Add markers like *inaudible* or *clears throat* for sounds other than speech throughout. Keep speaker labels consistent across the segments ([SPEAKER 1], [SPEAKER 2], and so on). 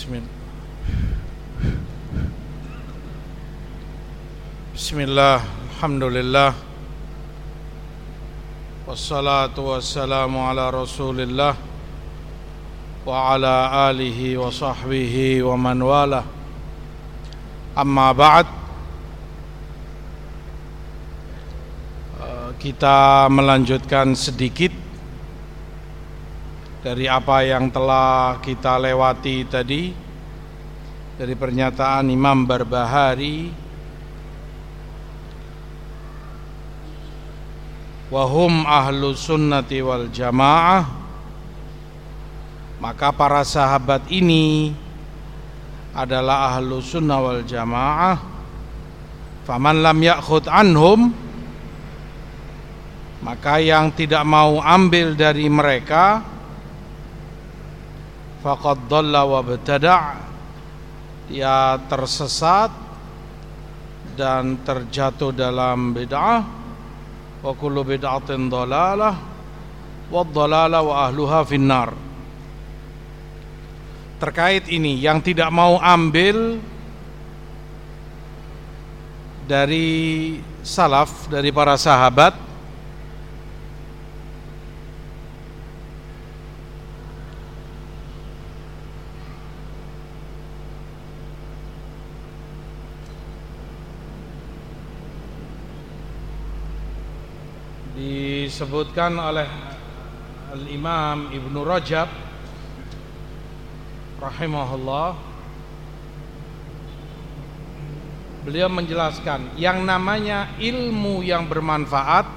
[SPEAKER 1] Bismillah. Bismillah, Alhamdulillah. Wassalatu wassalamu ala rasulillah Wa ala alihi wa sahbihi wa man wala Amma ba'd. Eh, kita melanjutkan sedikit dari apa yang telah kita lewati tadi dari pernyataan Imam Barbahari wahum ahlu sunnati wal jamaah maka para sahabat ini adalah ahlu sunnah wal jamaah. Faman lam yakhud anhum maka yang tidak mau ambil dari mereka faqad dhalla wa btada' dia tersesat dan terjatuh dalam bid'ah. Wa kullu bid'atin dhalalah wa dhalalah wa ahluha finnar. Terkait ini yang tidak mau ambil dari salaf dari para sahabat disebutkan oleh Al-Imam Ibnu Rajab rahimahullah. Beliau menjelaskan yang namanya ilmu yang bermanfaat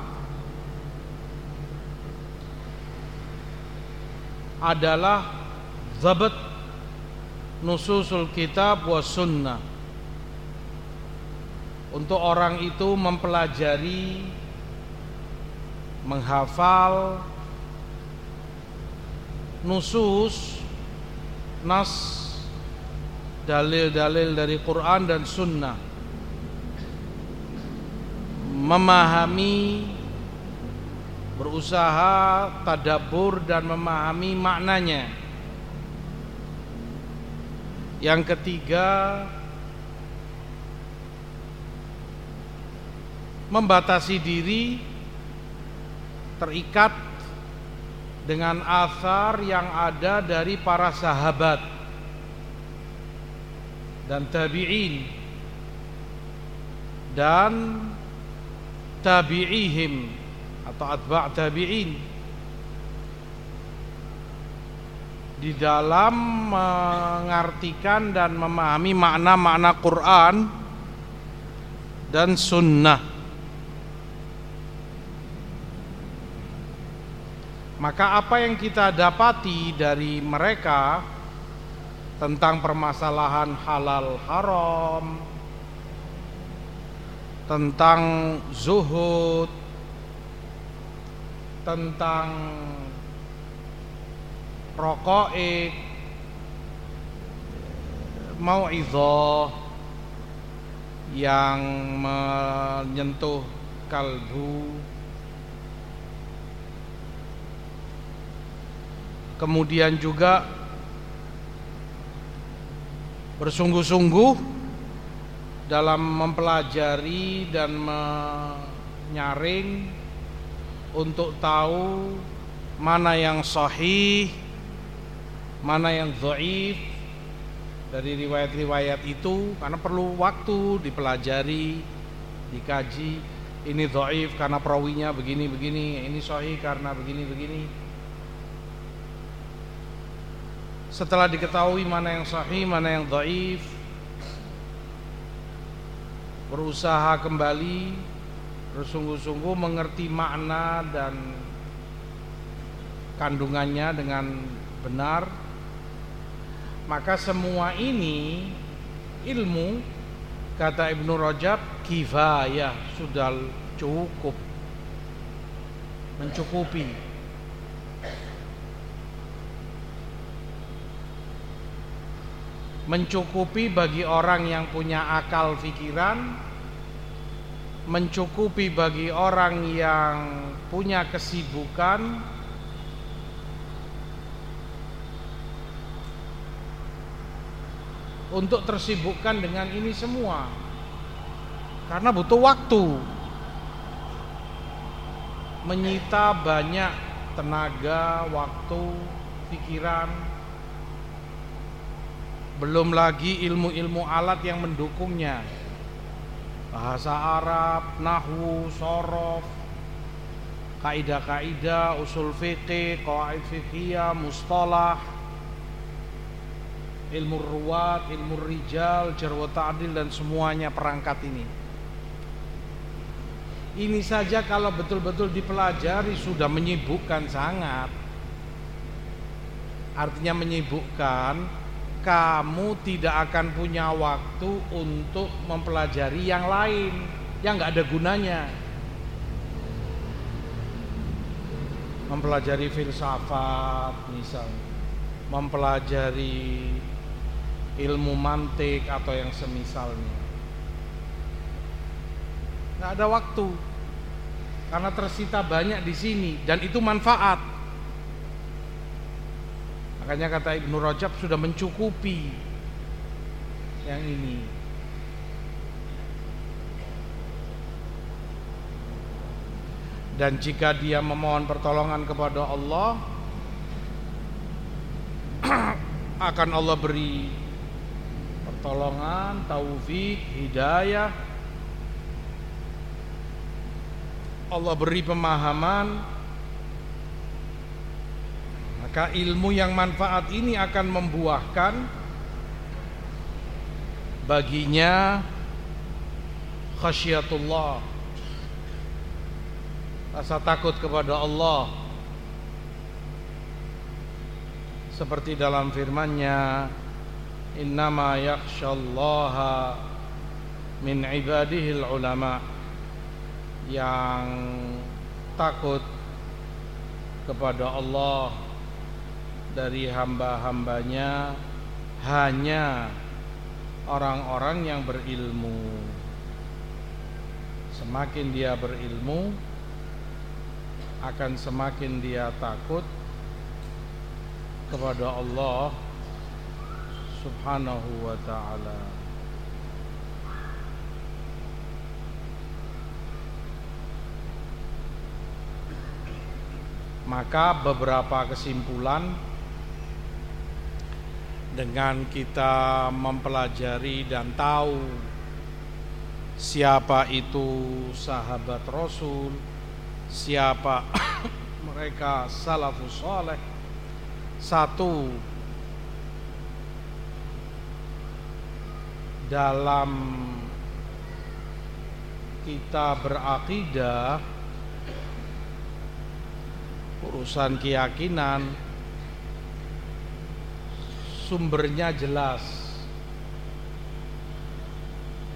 [SPEAKER 1] adalah zabat nususul kitab wa sunnah. Untuk orang itu mempelajari menghafal nusus nas dalil-dalil dari Quran dan Sunnah. Memahami berusaha tadabur dan memahami maknanya. Yang ketiga membatasi diri terikat dengan asar yang ada dari para sahabat dan tabi'in dan tabi'ihim atau atba' tabi'in di dalam mengartikan dan memahami makna-makna Quran dan sunnah Maka apa yang kita dapati dari mereka tentang permasalahan halal haram, tentang zuhud, tentang rokoik, mau'idhah yang menyentuh kalbu kemudian juga bersungguh-sungguh dalam mempelajari dan menyaring untuk tahu mana yang sahih, mana yang dhaif dari riwayat-riwayat itu karena perlu waktu dipelajari, dikaji. Ini dhaif karena perawinya begini-begini, ini sahih karena begini-begini. Setelah diketahui mana yang sahih, mana yang dhaif berusaha kembali bersungguh-sungguh mengerti makna dan kandungannya dengan benar maka semua ini ilmu kata Ibnu Rajab kifayah sudah cukup mencukupi mencukupi bagi orang yang punya akal pikiran mencukupi bagi orang yang punya kesibukan untuk tersibukkan dengan ini semua. Karena butuh waktu. Menyita banyak tenaga, waktu, pikiran belum lagi ilmu-ilmu alat yang mendukungnya bahasa Arab, nahwu, sorof kaidah-kaidah, usul fikih, qawaid fikih, mustalah ilmu ruwat, ilmu rijal, jarwa ta'dil dan semuanya perangkat ini. Ini saja kalau betul-betul dipelajari sudah menyibukkan sangat. Artinya menyibukkan kamu tidak akan punya waktu untuk mempelajari yang lain yang nggak ada gunanya. Mempelajari filsafat misalnya, mempelajari ilmu mantik atau yang semisalnya. Nggak ada waktu karena tersita banyak di sini dan itu manfaat. Makanya kata Ibnu Rajab sudah mencukupi yang ini. Dan jika dia memohon pertolongan kepada Allah *clears throat* akan Allah beri pertolongan, taufik, hidayah. Allah beri pemahaman maka ilmu yang manfaat ini akan membuahkan baginya khasyatullah rasa takut kepada Allah. Seperti dalam firman-Nya innama yakhshallaha min ibadihil ulama. Yang takut kepada Allah dari hamba-hambanya hanya orang-orang yang berilmu. Semakin dia berilmu akan semakin dia takut kepada Allah subhanahu wa ta'ala. Maka beberapa kesimpulan Dengan kita mempelajari dan tahu Siapa itu sahabat Rasul Siapa *coughs* mereka salafus soleh Satu dalam kita berakidah urusan keyakinan sumbernya jelas.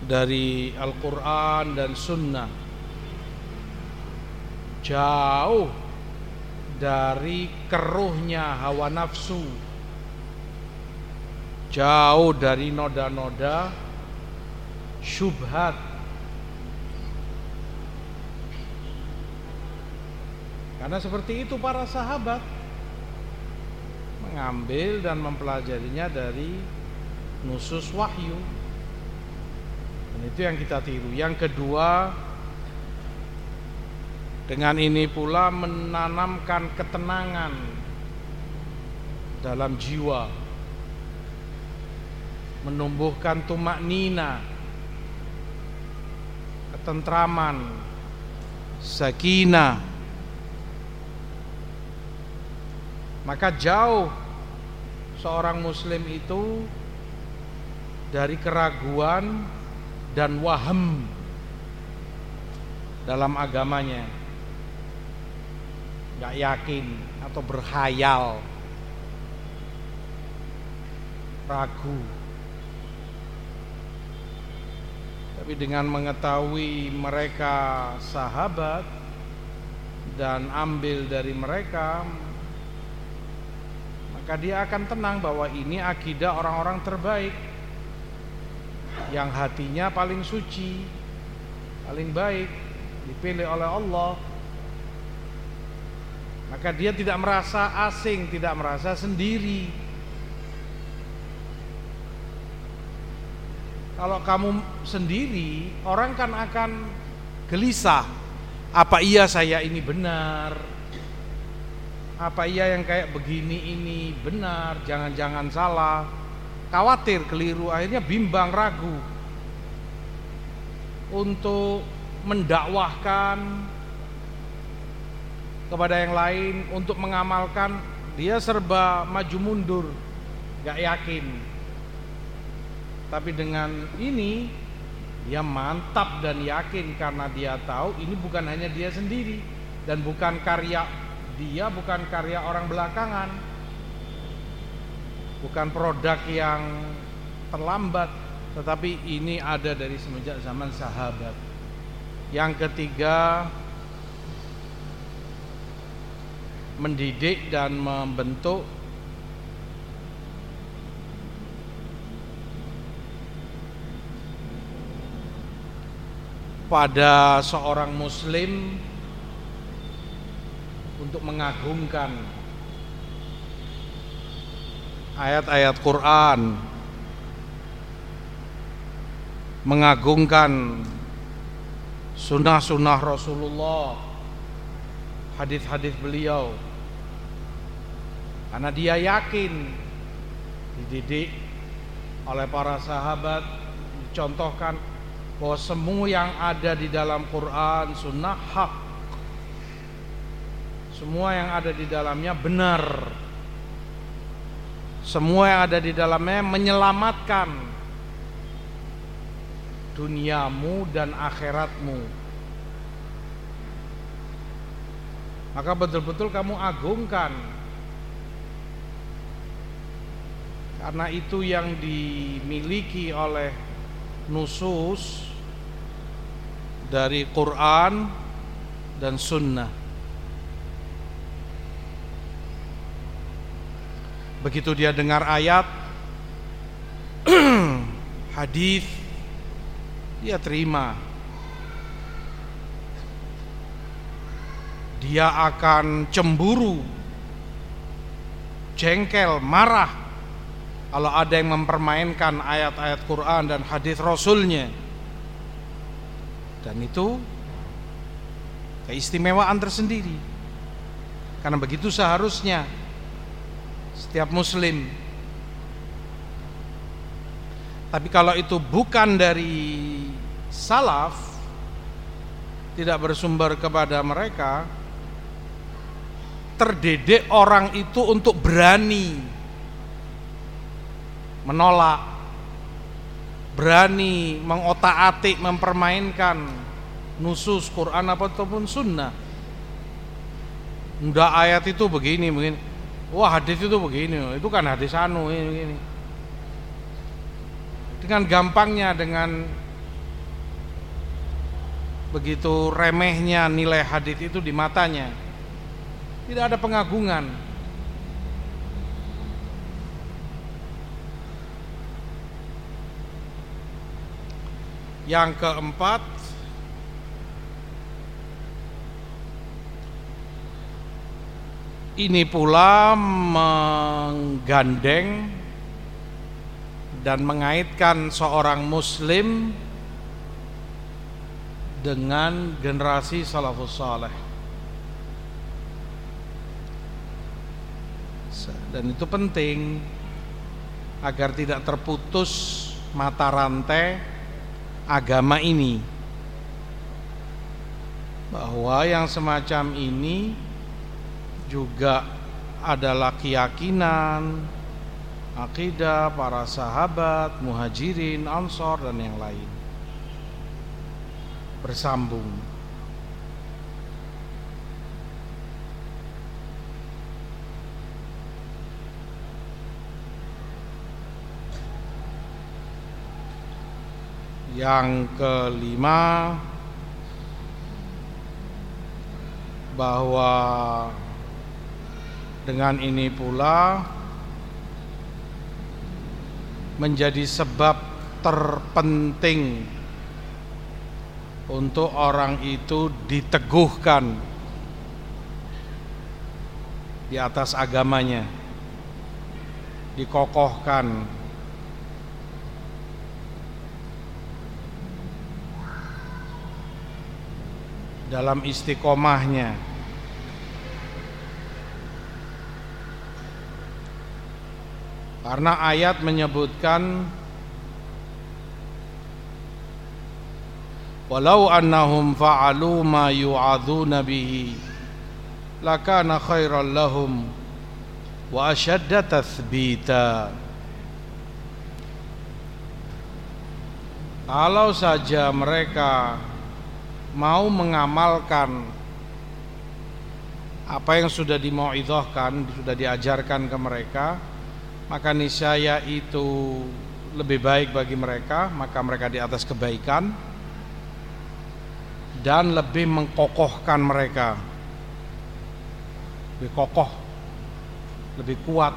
[SPEAKER 1] Dari Al-Quran dan Sunnah. Jauh dari keruhnya hawa nafsu. Jauh dari noda-noda syubhat. Karena seperti itu para sahabat mengambil dan mempelajarinya dari nusus wahyu. Dan itu yang kita tiru. Yang kedua dengan ini pula menanamkan ketenangan dalam jiwa. Menumbuhkan tumak nina ketentraman, sakinah. Maka jauh seorang muslim itu dari keraguan dan waham dalam agamanya. Gak yakin atau berhayal ragu tapi dengan mengetahui mereka sahabat dan ambil dari mereka maka dia akan tenang bahwa ini akidah orang-orang terbaik yang hatinya paling suci paling baik dipilih oleh Allah maka dia tidak merasa asing tidak merasa sendiri Kalau kamu sendiri, orang kan akan gelisah. Apa iya saya ini benar? Apa iya yang kayak begini ini benar? Jangan-jangan salah. Khawatir, keliru, akhirnya bimbang, ragu. Untuk mendakwahkan kepada yang lain, untuk mengamalkan, dia serba maju mundur, gak yakin tapi dengan ini dia mantap dan yakin karena dia tahu ini bukan hanya dia sendiri dan bukan karya dia, bukan karya orang belakangan. Bukan produk yang terlambat, tetapi ini ada dari semenjak zaman sahabat. Yang ketiga, mendidik dan membentuk pada seorang muslim untuk mengagungkan ayat-ayat Quran mengagungkan sunnah-sunnah Rasulullah hadis-hadis beliau. Karena dia yakin dididik oleh para sahabat dicontohkan bahwa semua yang ada di dalam Quran sunnah hak semua yang ada di dalamnya benar. Semua yang ada di dalamnya menyelamatkan duniamu dan akhiratmu. Maka betul-betul kamu agungkan. Karena itu yang dimiliki oleh nusus dari Quran dan Sunnah. Begitu dia dengar ayat, *clears throat* hadis, dia terima. Dia akan cemburu, jengkel, marah kalau ada yang mempermainkan ayat-ayat Quran dan hadis Rasulnya dan itu keistimewaan tersendiri. Karena begitu seharusnya setiap muslim. Tapi kalau itu bukan dari salaf tidak bersumber kepada mereka terdidik orang itu untuk berani menolak berani mengotak-atik mempermainkan nusus Quran ataupun sunnah Udah ayat itu begini begini wah hadis itu begini itu kan hadis anu ini, begini dengan gampangnya dengan begitu remehnya nilai hadis itu di matanya tidak ada pengagungan. Yang keempat Ini pula menggandeng dan mengaitkan seorang muslim dengan generasi salafus saleh. Dan itu penting agar tidak terputus mata rantai agama ini bahwa yang semacam ini juga adalah keyakinan akidah para sahabat muhajirin ansor dan yang lain. Bersambung. Yang kelima bahwa dengan ini pula menjadi sebab terpenting untuk orang itu diteguhkan di atas agamanya, dikokohkan. dalam istiqomahnya karena ayat menyebutkan walau annahum fa'alu ma yu'adzuna bihi lakana khairan lahum wa ashadda tathbita. Kalau saja mereka mau mengamalkan apa yang sudah dimauidhahkan sudah diajarkan ke mereka maka niscaya itu lebih baik bagi mereka maka mereka di atas kebaikan dan lebih mengkokohkan mereka. Lebih kokoh lebih kuat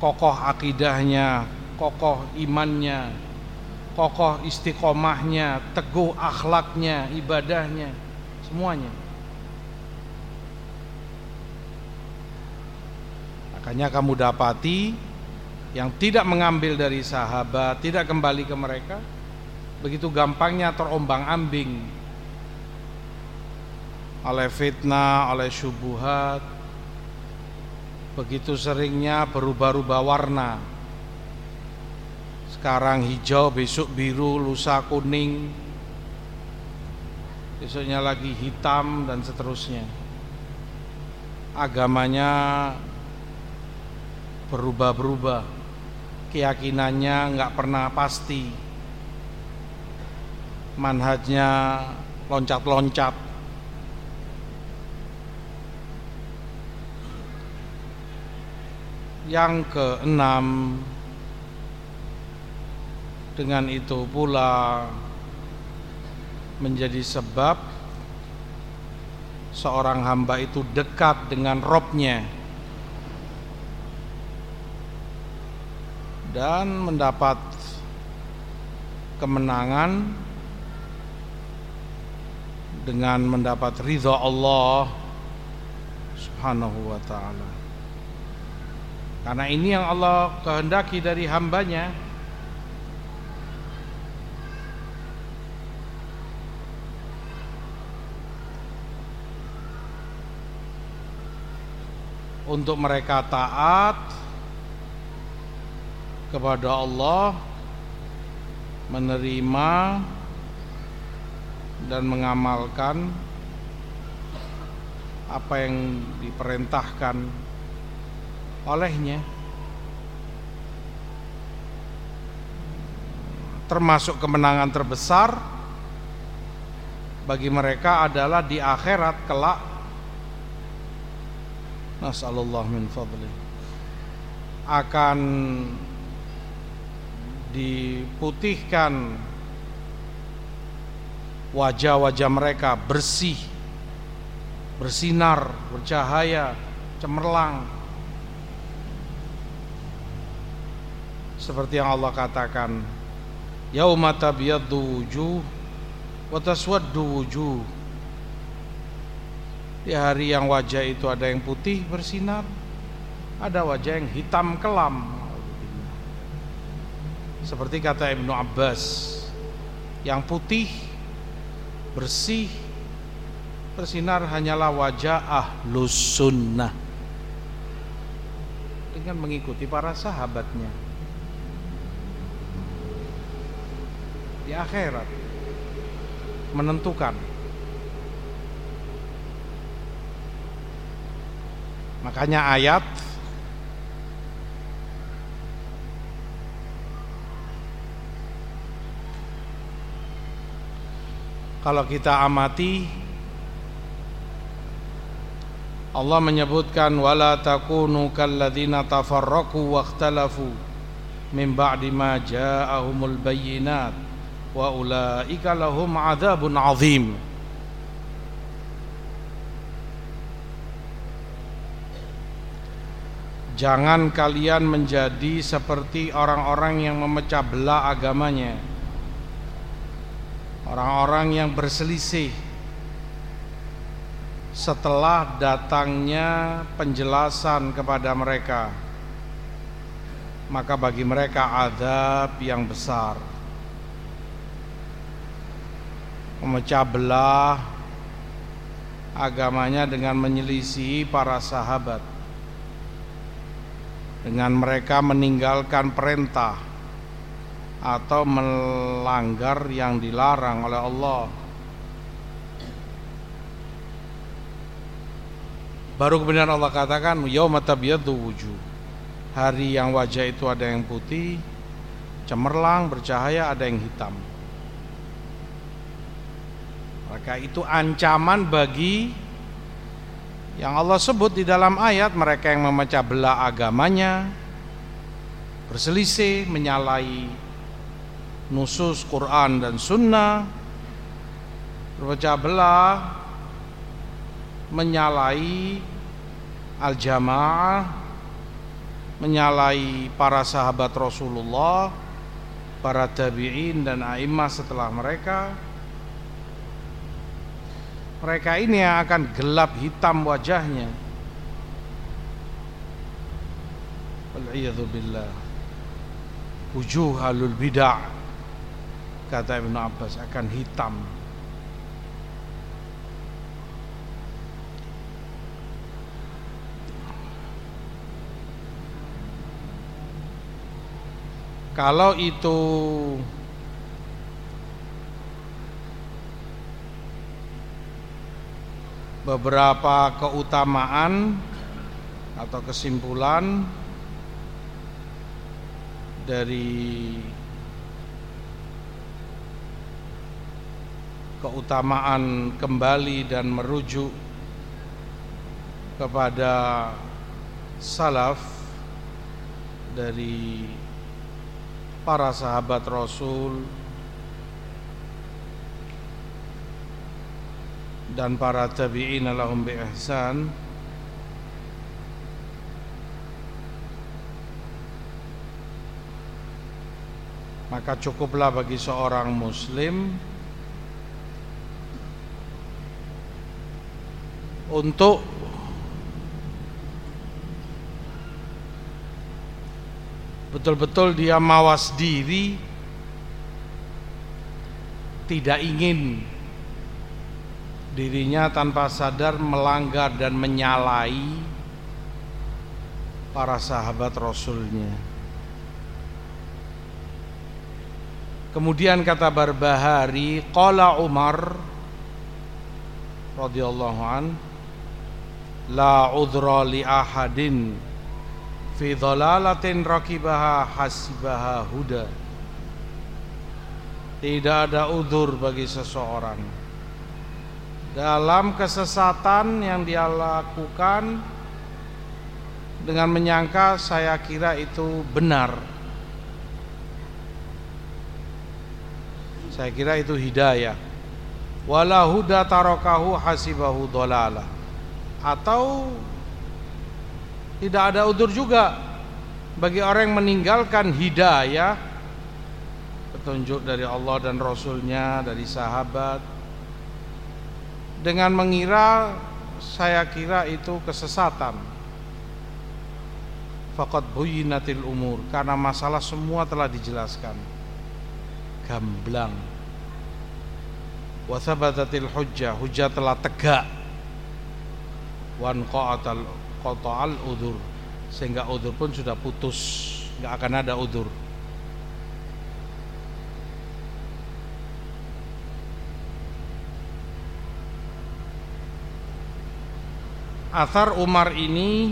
[SPEAKER 1] kokoh akidahnya kokoh imannya kokoh istiqomahnya teguh akhlaknya ibadahnya semuanya Makanya kamu dapati yang tidak mengambil dari sahabat, tidak kembali ke mereka, begitu gampangnya terombang-ambing oleh fitnah, oleh syubuhat, begitu seringnya berubah-ubah warna. Sekarang hijau, besok biru, lusa kuning, besoknya lagi hitam dan seterusnya. Agamanya berubah-berubah. Keyakinannya nggak pernah pasti. Manhajnya loncat-loncat. Yang keenam dengan itu pula menjadi sebab seorang hamba itu dekat dengan robnya dan mendapat kemenangan dengan mendapat ridha Allah Subhanahu wa taala. Karena ini yang Allah kehendaki dari hambanya untuk mereka taat kepada Allah menerima dan mengamalkan apa yang diperintahkan olehnya. Termasuk kemenangan terbesar bagi mereka adalah di akhirat kelak. Nasallallahu min fadli akan diputihkan wajah-wajah mereka bersih bersinar bercahaya cemerlang. Seperti yang Allah katakan yauma tabyaddu wujuh wa taswaddu wujuh. Di hari yang wajah itu ada yang putih bersinar. Ada wajah yang hitam kelam seperti kata Ibnu Abbas Yang putih Bersih Bersinar hanyalah wajah ahlus sunnah Dengan mengikuti para sahabatnya. Di akhirat Menentukan. Makanya ayat kalau kita amati Allah menyebutkan wala takunu kalladzina tafarraqu wakhtalafu min ba'di ma ja'ahumul bayyinat wa ulaika lahum adzabun azim. Jangan kalian menjadi seperti orang-orang yang memecah belah agamanya orang-orang yang berselisih. Setelah datangnya penjelasan kepada mereka maka bagi mereka adab yang besar. Memecah belah agamanya dengan menyelisihi para sahabat. Dengan mereka meninggalkan perintah atau melanggar yang dilarang oleh Allah. Baru kemudian Allah katakan hari yang wajah itu ada yang putih cemerlang bercahaya ada yang hitam. Maka itu ancaman bagi yang Allah sebut di dalam ayat mereka yang memecah belah agamanya berselisih menyalahi nusus Quran dan Sunnah berpecah belah menyalahi al-jamaah menyalahi para sahabat Rasulullah para tabi'in dan a'immah setelah mereka. Mereka ini yang akan gelap hitam wajahnya. Wal'iyadzubillah Wujuh halul bid'ah Kata Ibn Abbas akan hitam. Kalau itu beberapa keutamaan atau kesimpulan dari keutamaan kembali dan merujuk kepada salaf dari para sahabat Rasul dan para tabi'in lahum bi ihsan. Maka cukuplah bagi seorang muslim untuk betul-betul dia mawas diri tidak ingin dirinya tanpa sadar melanggar dan menyalahi para sahabat Rasulnya. Kemudian kata Barbahari, qala Umar radhiyallahu an la udra li ahadin fi dhalalatin rakibaha hasibaha huda. Tidak ada udur bagi seseorang dalam kesesatan yang dia lakukan dengan menyangka saya kira itu benar. Saya kira itu hidayah. Wala huda tarokahu hasibahu dolala. Atau tidak ada udur juga bagi orang yang meninggalkan hidayah petunjuk dari Allah dan Rasulnya dari sahabat. Dengan mengira saya kira itu kesesatan. Faqad buyinatil umur karena masalah semua telah dijelaskan. Gamblang. Wa thabatatil hujjah hujjah telah tegak wan qa'atal qata'al udur. Sehingga udur pun sudah putus. Nggak akan ada udur. Athar Umar ini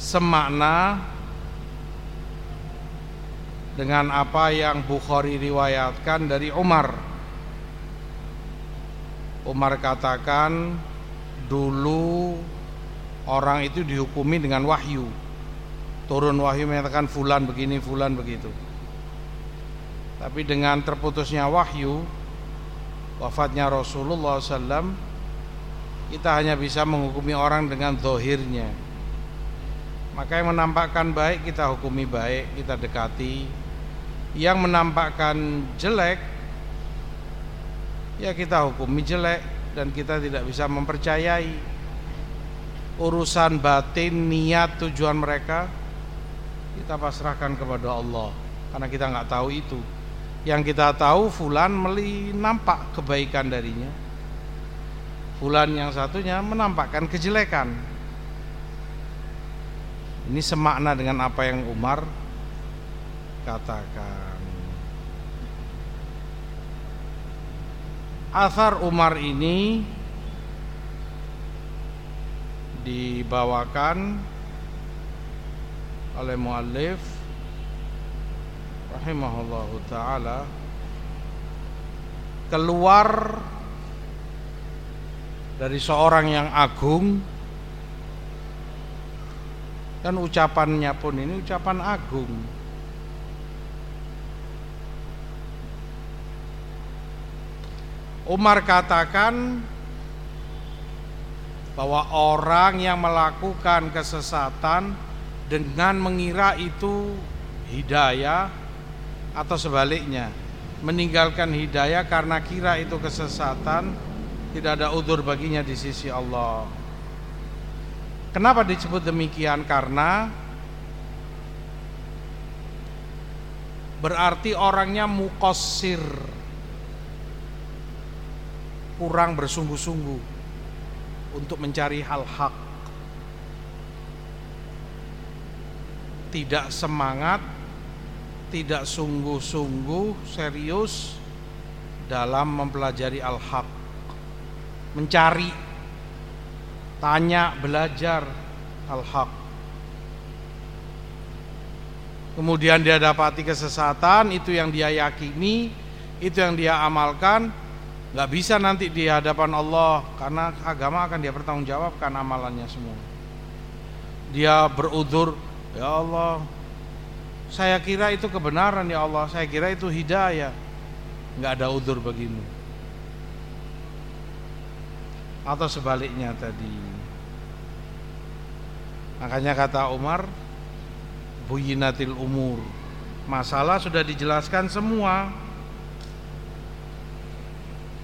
[SPEAKER 1] semakna dengan apa yang Bukhari riwayatkan dari Umar. Umar katakan dulu orang itu dihukumi dengan wahyu. Turun wahyu menyatakan fulan begini, fulan begitu. Tapi dengan terputusnya wahyu, wafatnya Rasulullah SAW kita hanya bisa menghukumi orang dengan zohirnya maka yang menampakkan baik kita hukumi baik kita dekati yang menampakkan jelek ya kita hukumi jelek dan kita tidak bisa mempercayai urusan batin niat tujuan mereka kita pasrahkan kepada Allah karena kita nggak tahu itu Yang kita tahu fulan meli nampak kebaikan darinya. Fulan yang satunya menampakkan kejelekan. Ini semakna dengan apa yang Umar katakan. Asar Umar ini dibawakan oleh muallif rahimahullahu taala keluar dari seorang yang agung. Dan ucapannya pun ini ucapan agung Umar katakan bahwa orang yang melakukan kesesatan dengan mengira itu hidayah atau sebaliknya meninggalkan hidayah karena kira itu kesesatan tidak ada udur baginya di sisi Allah. Kenapa disebut demikian? Karena berarti orangnya mukosir kurang bersungguh-sungguh untuk mencari hal hak. Tidak semangat, tidak sungguh-sungguh serius dalam mempelajari al-haq. Mencari, tanya, belajar al-haq. Kemudian dia dapati kesesatan, itu yang dia yakini, itu yang dia amalkan, nggak bisa nanti di hadapan Allah karena agama akan dia pertanggungjawabkan amalannya semua. Dia berudur, ya Allah, saya kira itu kebenaran ya Allah, saya kira itu hidayah. Nggak ada udur begini. Atau sebaliknya tadi. Makanya kata Umar, buyinatil umur. Masalah sudah dijelaskan semua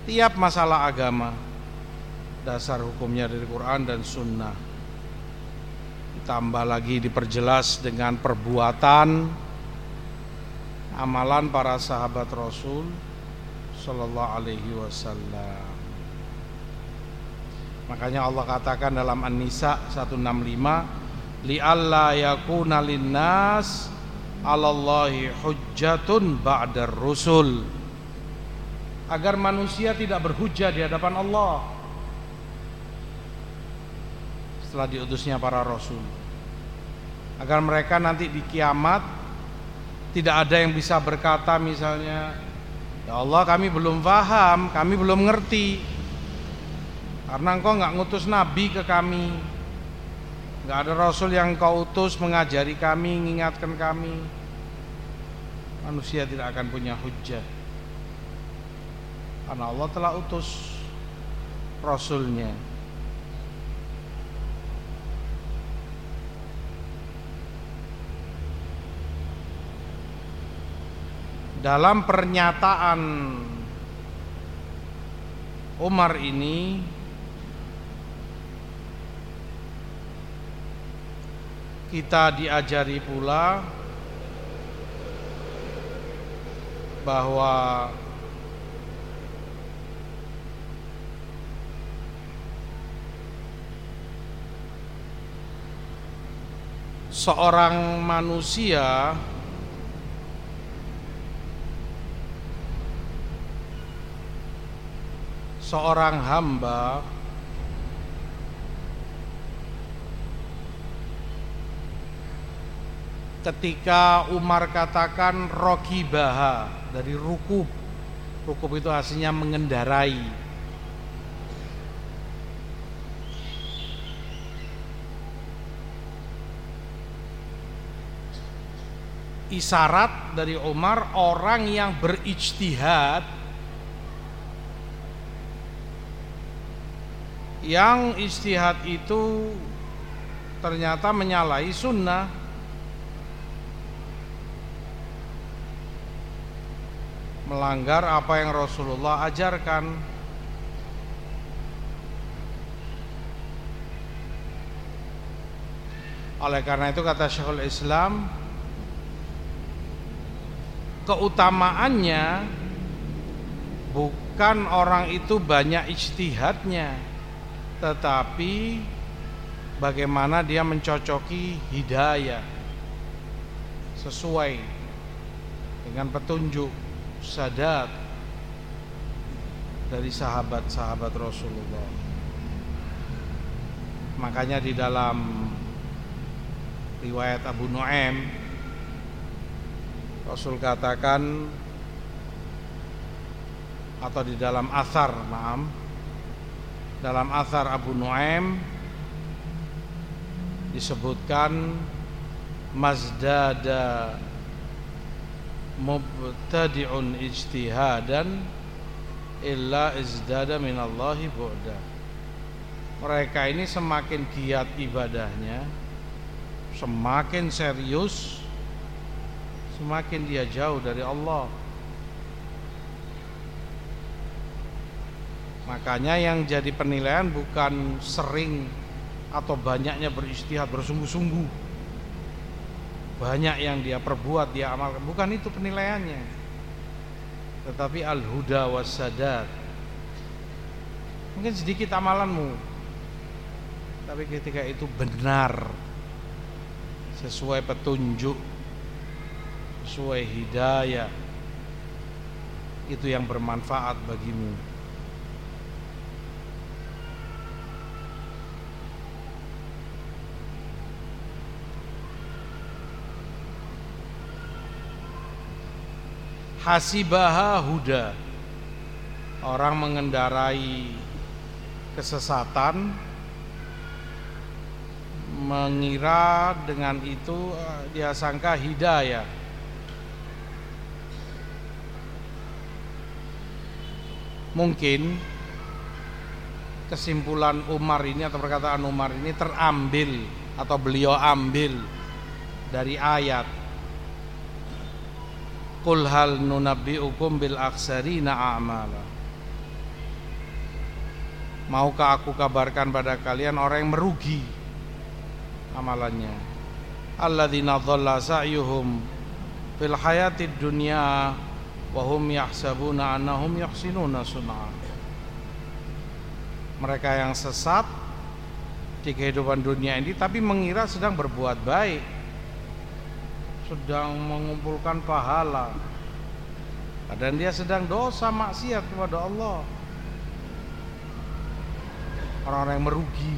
[SPEAKER 1] tiap masalah agama dasar hukumnya dari Quran dan Sunnah. Tambah lagi diperjelas dengan perbuatan amalan para sahabat Rasul Sallallahu Alaihi Wasallam. Makanya Allah katakan dalam An-Nisa 165 li alla yakuna linnas 'alallahi hujjatun ba'dar rusul agar manusia tidak berhujah di hadapan Allah. Setelah diutusnya para rasul. Agar mereka nanti di kiamat tidak ada yang bisa berkata misalnya ya Allah kami belum paham kami belum ngerti. Karena engkau nggak ngutus nabi ke kami. Nggak ada rasul yang kau utus mengajari kami mengingatkan kami. Manusia tidak akan punya hujah karena Allah telah utus Rasulnya. Dalam pernyataan Umar ini Kita diajari pula bahwa seorang manusia seorang hamba ketika Umar katakan rokibaha dari rukub. Rukub itu hasilnya mengendarai isyarat dari Umar orang yang berijtihad yang istihad itu ternyata menyalahi sunnah. Melanggar apa yang Rasulullah ajarkan. Oleh karena itu kata Syekhul Islam keutamaannya bukan orang itu banyak ijtihadnya tetapi bagaimana dia mencocoki hidayah sesuai dengan petunjuk sadat dari sahabat-sahabat Rasulullah. Makanya di dalam riwayat Abu Nuaim Rasul katakan atau di dalam asar, maaf, dalam asar Abu Nuaim disebutkan mazdada mubtadi'un ijtihadan illa izdada minallahi bu'da. Mereka ini semakin giat ibadahnya semakin serius semakin dia jauh dari Allah. Makanya yang jadi penilaian bukan sering atau banyaknya beristihad bersungguh-sungguh. Banyak yang dia perbuat dia amalkan. Bukan itu penilaiannya. Tetapi al-huda was-sadat mungkin sedikit amalanmu. Tapi ketika itu benar sesuai petunjuk sesuai hidayah. Itu yang bermanfaat bagimu. Hasibaha huda. Orang mengendarai kesesatan mengira dengan itu dia sangka hidayah mungkin kesimpulan Umar ini atau perkataan Umar ini terambil atau beliau ambil dari ayat Qul hal nunabbi'ukum bil aksarina a'mala. Maukah aku kabarkan pada kalian orang yang merugi amalannya? Alladzina dhalla sa'yuhum fil hayatid dunya wa hum yahsabuna annahum yuhsinuna sun'a. Mereka yang sesat di kehidupan dunia ini tapi mengira sedang berbuat baik. Sedang mengumpulkan pahala. Dan dia sedang dosa maksiat kepada Allah. Orang-orang yang merugi.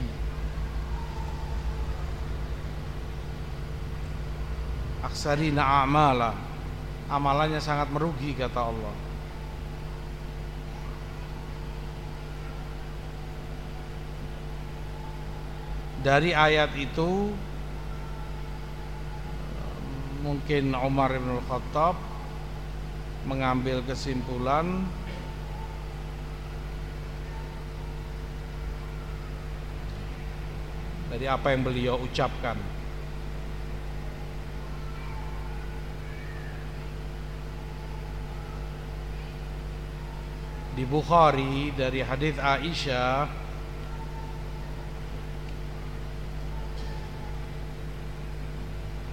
[SPEAKER 1] Aksarina amala amalannya sangat merugi kata Allah. Dari ayat itu mungkin Umar bin Khattab mengambil kesimpulan dari apa yang beliau ucapkan di Bukhari dari hadis Aisyah.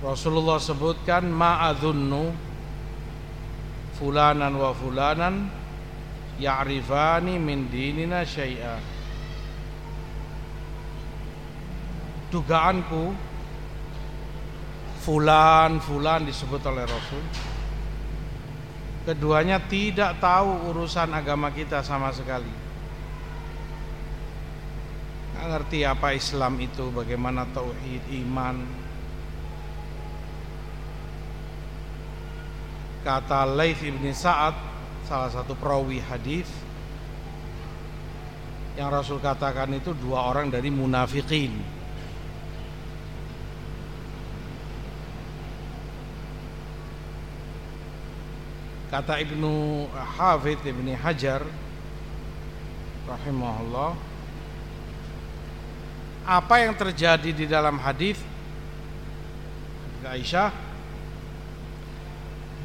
[SPEAKER 1] Rasulullah sebutkan ma'adhunnu fulanan wa fulanan ya'rifani min dinina syai'a. Dugaanku fulan fulan disebut oleh Rasul keduanya tidak tahu urusan agama kita sama sekali. Nggak ngerti apa Islam itu bagaimana tauhid iman. Kata Laif ibn Sa'ad salah satu perawi hadis yang Rasul katakan itu dua orang dari munafikin kata Ibnu Hafid Ibni Hajar rahimahullah apa yang terjadi di dalam hadis? Aisyah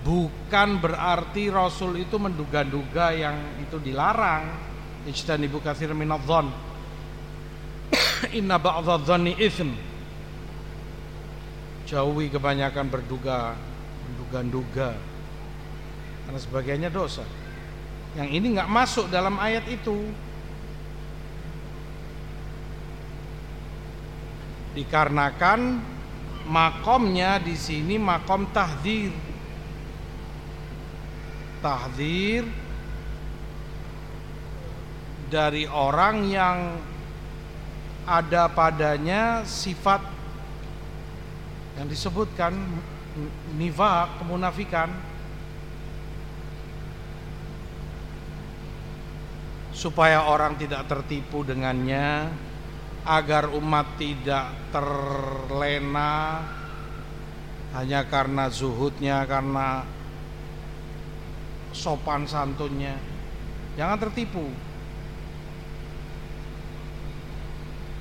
[SPEAKER 1] bukan berarti Rasul itu menduga-duga yang itu dilarang. Ijtanibu katsir minadh-dhon *coughs* inna ba'dadh-dhanni itsm jauhi kebanyakan berduga menduga-duga karena sebagiannya dosa. Yang ini nggak masuk dalam ayat itu. Dikarenakan makomnya di sini makom tahdir. Tahdir dari orang yang ada padanya sifat yang disebutkan nifak kemunafikan supaya orang tidak tertipu dengannya agar umat tidak terlena hanya karena zuhudnya karena sopan santunnya. Jangan tertipu.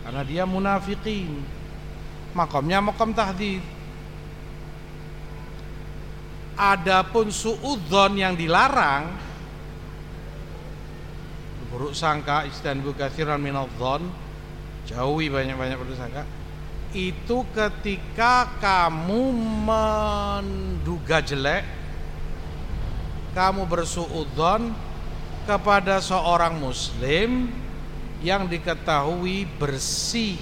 [SPEAKER 1] Karena dia munafikin. Makomnya makom tahdid. Adapun suudzon yang dilarang buruk sangka istanbu kathiran minadzon jauhi banyak-banyak sangka. Itu ketika kamu menduga jelek kamu bersuudzon kepada seorang muslim yang diketahui bersih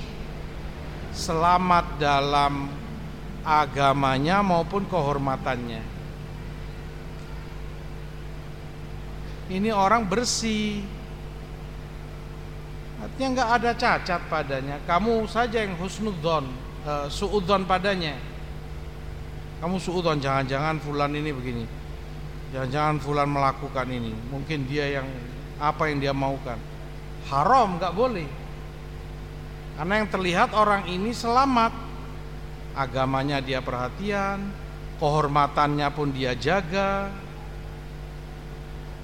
[SPEAKER 1] selamat dalam agamanya maupun kehormatannya. Ini orang bersih Artinya nggak ada cacat padanya. Kamu saja yang husnudzon, uh, suudzon padanya. Kamu suudzon, jangan-jangan fulan ini begini. Jangan-jangan fulan melakukan ini. Mungkin dia yang apa yang dia maukan. Haram nggak boleh. Karena yang terlihat orang ini selamat. Agamanya dia perhatian, kehormatannya pun dia jaga.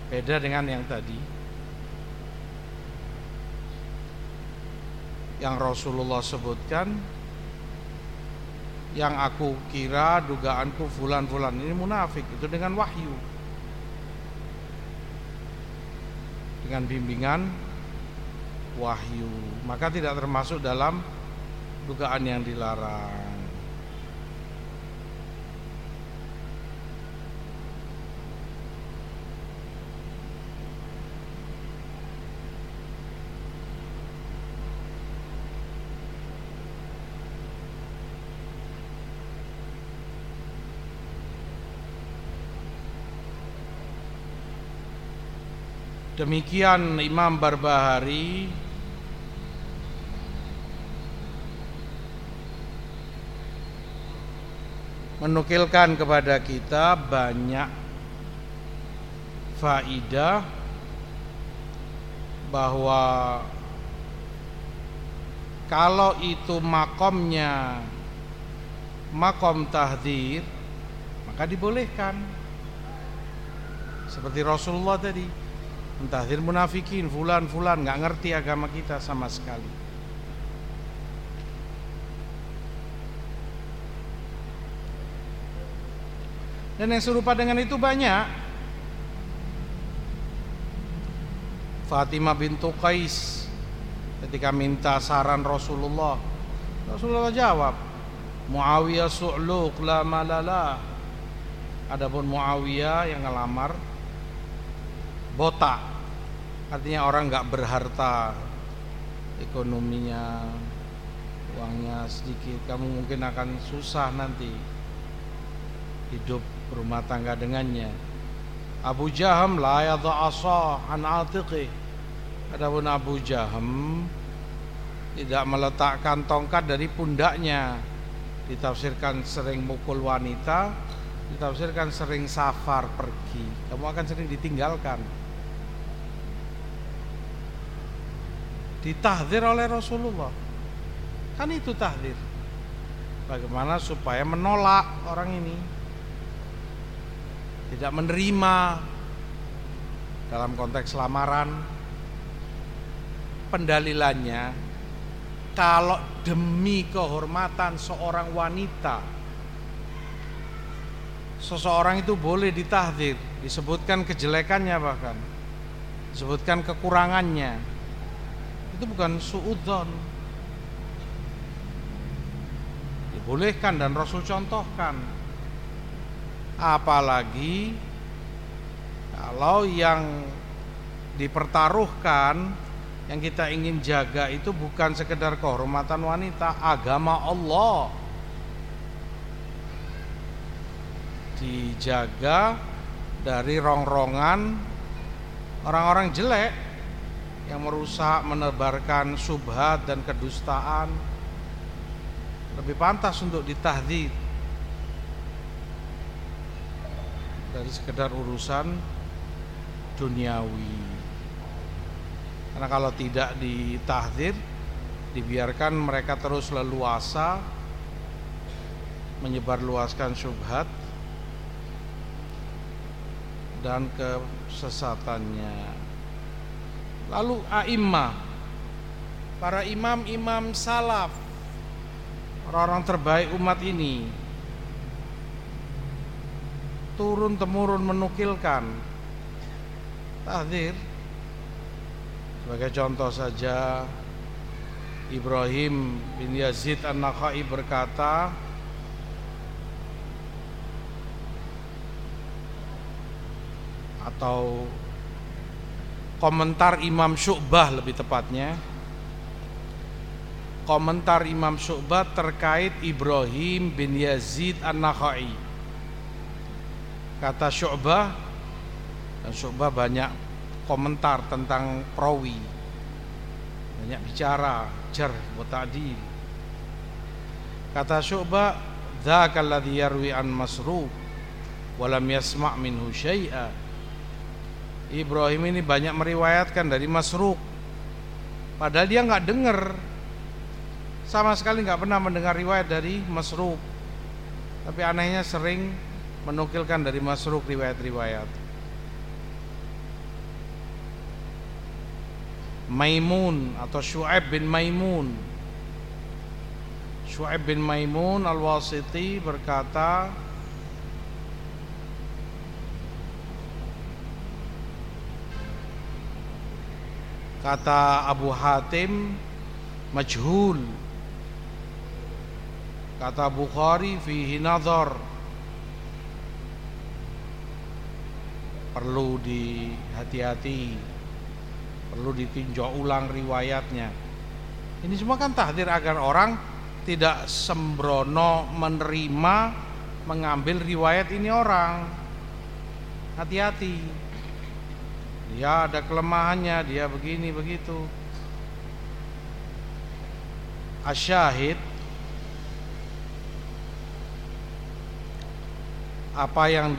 [SPEAKER 1] Beda dengan yang tadi. Yang Rasulullah sebutkan yang aku kira dugaanku fulan-fulan ini munafik itu dengan wahyu. Dengan bimbingan wahyu. Maka tidak termasuk dalam dugaan yang dilarang Demikian Imam Barbahari. Menukilkan kepada kita banyak faidah bahwa kalau itu makomnya makom tahdir maka dibolehkan. Seperti Rasulullah tadi mentahdir munafikin fulan fulan nggak ngerti agama kita sama sekali. Dan yang serupa dengan itu banyak. Fatimah bintu Qais ketika minta saran Rasulullah Rasulullah jawab Muawiyah su'luq la malala. Adapun Muawiyah yang ngelamar botak. Artinya orang nggak berharta ekonominya uangnya sedikit. Kamu mungkin akan susah nanti hidup rumah tangga dengannya. Abu Jaham la yadha asa an atiqi. Adapun Abu Jaham tidak meletakkan tongkat dari pundaknya. Ditafsirkan sering mukul wanita ditafsirkan sering safar pergi. Kamu akan sering ditinggalkan ditahdir oleh Rasulullah. Kan itu tahdir. Bagaimana supaya menolak orang ini? Tidak menerima dalam konteks lamaran. Pendalilannya kalau demi kehormatan seorang wanita seseorang itu boleh ditahdir disebutkan kejelekannya bahkan disebutkan kekurangannya itu bukan suudzon. Dibolehkan dan Rasul contohkan. Apalagi Kalau yang dipertaruhkan yang kita ingin jaga itu bukan sekedar kehormatan wanita, agama Allah. Dijaga dari rongrongan orang-orang jelek yang merusak, menebarkan subhat dan kedustaan. Lebih pantas untuk ditahdir dari sekedar urusan duniawi. Karena kalau tidak ditahdir, dibiarkan mereka terus leluasa menyebarluaskan syubhat dan kesesatannya. Lalu a'immah, para imam-imam salaf, orang-orang terbaik umat ini. Turun temurun menukilkan. Tahdir. Sebagai contoh saja Ibrahim bin Yazid An-Nakhai berkata atau komentar Imam Syu'bah lebih tepatnya. Komentar Imam Syu'bah terkait Ibrahim bin Yazid An-Nakhai. Kata Syu'bah dan Syu'bah banyak komentar tentang perawi. Banyak bicara jar ta'dil. Kata Syu'bah dzakal ladzi yarwi an Masruq wa lam yasma' minhu syai'a Ibrahim ini banyak meriwayatkan dari Masruq. Padahal dia nggak dengar. Sama sekali nggak pernah mendengar riwayat dari Masruq. Tapi anehnya sering menukilkan dari Masruq riwayat-riwayat. Maimun atau Shu'aib bin Maimun. Shu'aib bin Maimun Al-Wasiti berkata Kata Abu Hatim Majhul. Kata Bukhari Fihi nazar. Perlu dihati-hati perlu ditinjau ulang riwayatnya. Ini semua kan tahdir agar orang tidak sembrono menerima mengambil riwayat ini orang. Hati-hati dia ada kelemahannya dia begini begitu asyahid apa yang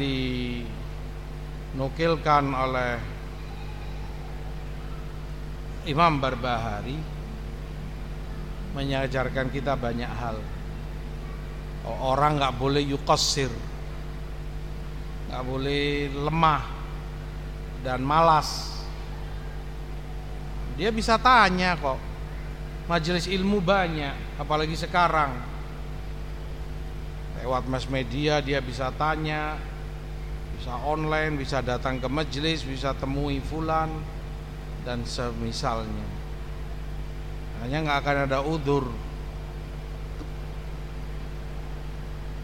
[SPEAKER 1] dinukilkan oleh Imam Barbahari mengajarkan kita banyak hal. Orang nggak boleh yukosir, nggak boleh lemah dan malas. Dia bisa tanya kok. Majelis ilmu banyak, apalagi sekarang. Lewat mass media dia bisa tanya, bisa online, bisa datang ke majelis, bisa temui fulan dan semisalnya hanya nggak akan ada udur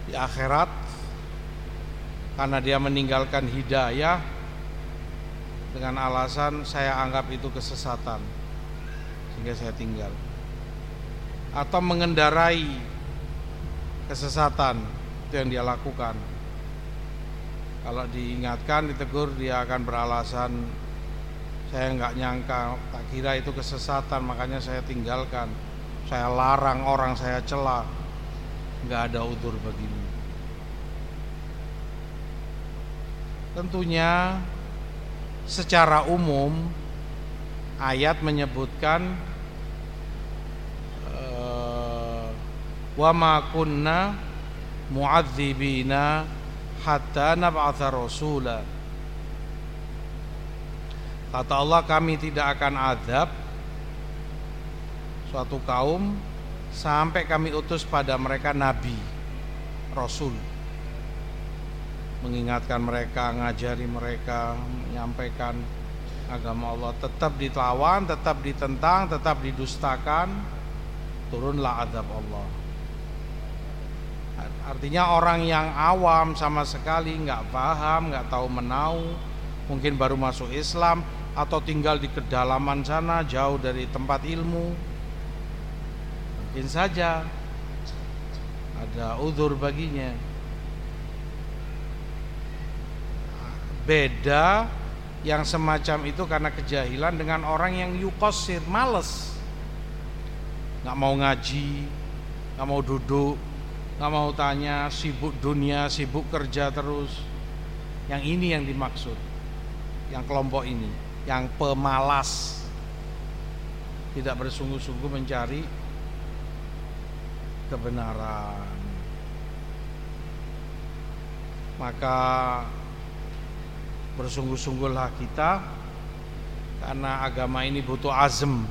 [SPEAKER 1] di akhirat karena dia meninggalkan hidayah dengan alasan saya anggap itu kesesatan sehingga saya tinggal. Atau mengendarai kesesatan itu yang dia lakukan. Kalau diingatkan ditegur dia akan beralasan saya nggak nyangka tak kira itu kesesatan makanya saya tinggalkan. Saya larang orang saya celah. Nggak ada udur bagimu tentunya secara umum ayat menyebutkan eh, wa ma kunna mu'adzibina hatta nab'atha rasula Kata Allah kami tidak akan adab suatu kaum sampai kami utus pada mereka nabi, rasul. Mengingatkan mereka, ngajari mereka, menyampaikan agama Allah. Tetap ditawan, tetap ditentang, tetap didustakan, turunlah adab Allah. Artinya orang yang awam sama sekali nggak paham, nggak tahu menau, mungkin baru masuk Islam atau tinggal di kedalaman sana jauh dari tempat ilmu. Mungkin saja ada udur baginya beda yang semacam itu karena kejahilan dengan orang yang yukosir males. Nggak mau ngaji nggak mau duduk nggak mau tanya sibuk dunia sibuk kerja terus. Yang ini yang dimaksud yang kelompok ini yang pemalas. Tidak bersungguh-sungguh mencari kebenaran. Maka bersungguh-sungguhlah kita karena agama ini butuh azem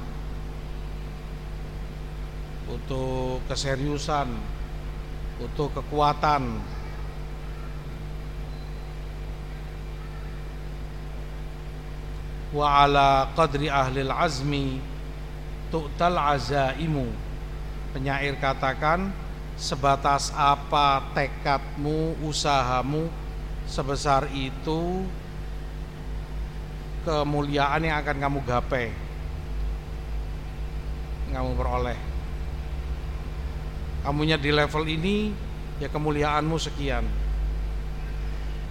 [SPEAKER 1] butuh keseriusan butuh kekuatan. Wa ala qadri ahlil azmi tu'tal azaimu. Penyair katakan sebatas apa tekadmu usahamu sebesar itu kemuliaan yang akan kamu gapai. Kamu peroleh. Kamunya di level ini ya kemuliaanmu sekian.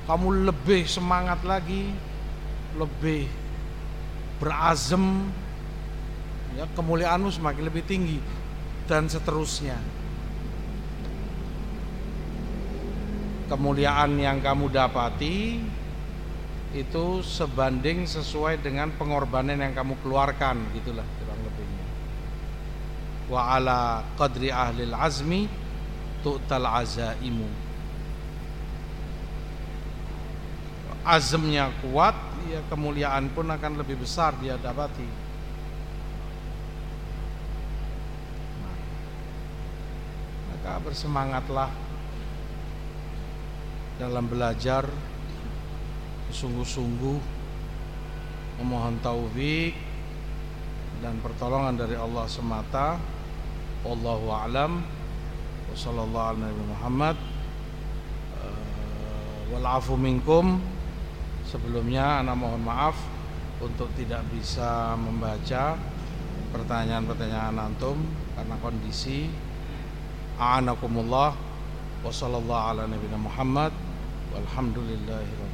[SPEAKER 1] Kamu lebih semangat lagi lebih berazem ya kemuliaanmu semakin lebih tinggi dan seterusnya. Kemuliaan yang kamu dapati itu sebanding sesuai dengan pengorbanan yang kamu keluarkan gitulah kurang lebihnya wa ala qadri ahlil azmi tu'tal azaimu azmnya kuat ya kemuliaan pun akan lebih besar dia dapati. Maka bersemangatlah dalam belajar sungguh-sungguh memohon taufik dan pertolongan dari Allah semata. Wallahu a'lam. Wassallallahu ala Muhammad. Uh, wal afu minkum. Sebelumnya anak mohon maaf untuk tidak bisa membaca pertanyaan-pertanyaan antum karena kondisi a'anakumullah wa sallallahu ala Muhammad walhamdulillahi rabbil alamin